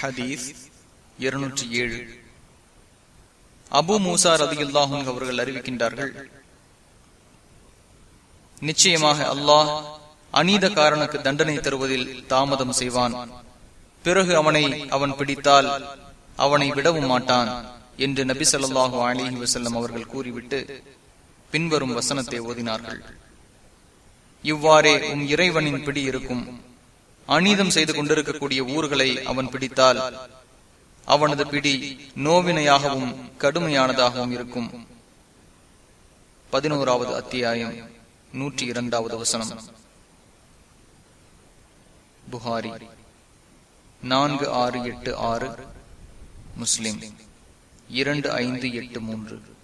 ஹதீஸ் இருநூற்றி ஏழு. அபு மூசா ரதியுல்லாஹும் அவர்கள் அறிவிக்கின்றார்கள் நிச்சயமாக அல்லாஹ் அநீத காரனுக்கு தண்டனை தருவதில் தாமதம் செய்வான். பிறகு அவனை அவன் பிடித்தால் அவனை விடவும் மாட்டான் என்று நபி சொல்லாஹு அலிஹி வசல்லம் அவர்கள் கூறிவிட்டு பின்வரும் வசனத்தை ஓதினார்கள். இவ்வாறே உம் இறைவனின் பிடி இருக்கும். அநீதம் செய்து கொண்டிருக்கக்கூடிய ஊர்களை அவன் பிடித்தால் அவனது பிடி நோவினையாகவும் கடுமையானதாகவும் இருக்கும். பதினோராவது அத்தியாயம் நூற்றி இரண்டாவது வசனம். புகாரி நான்கு ஆறு எட்டு ஆறு முஸ்லிம் இரண்டு ஐந்து எட்டு மூன்று.